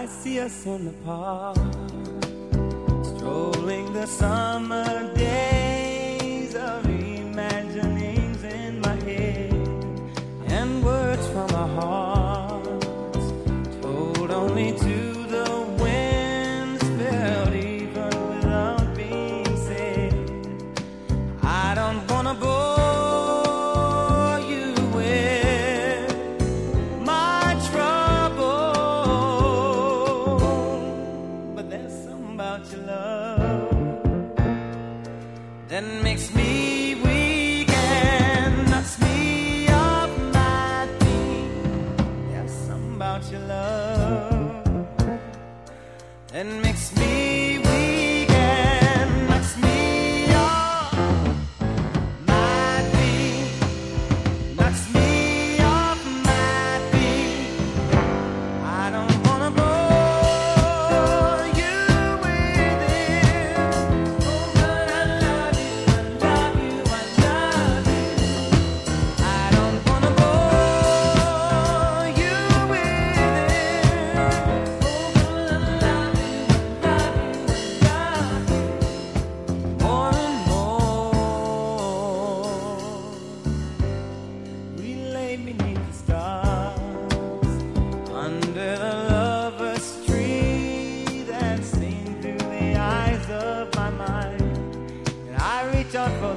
I see us in the park, strolling the summer days of imaginings in my head, and words from our hearts told only to. that makes me weak and knocks me off my feet. Yeah, something about your love that makes me.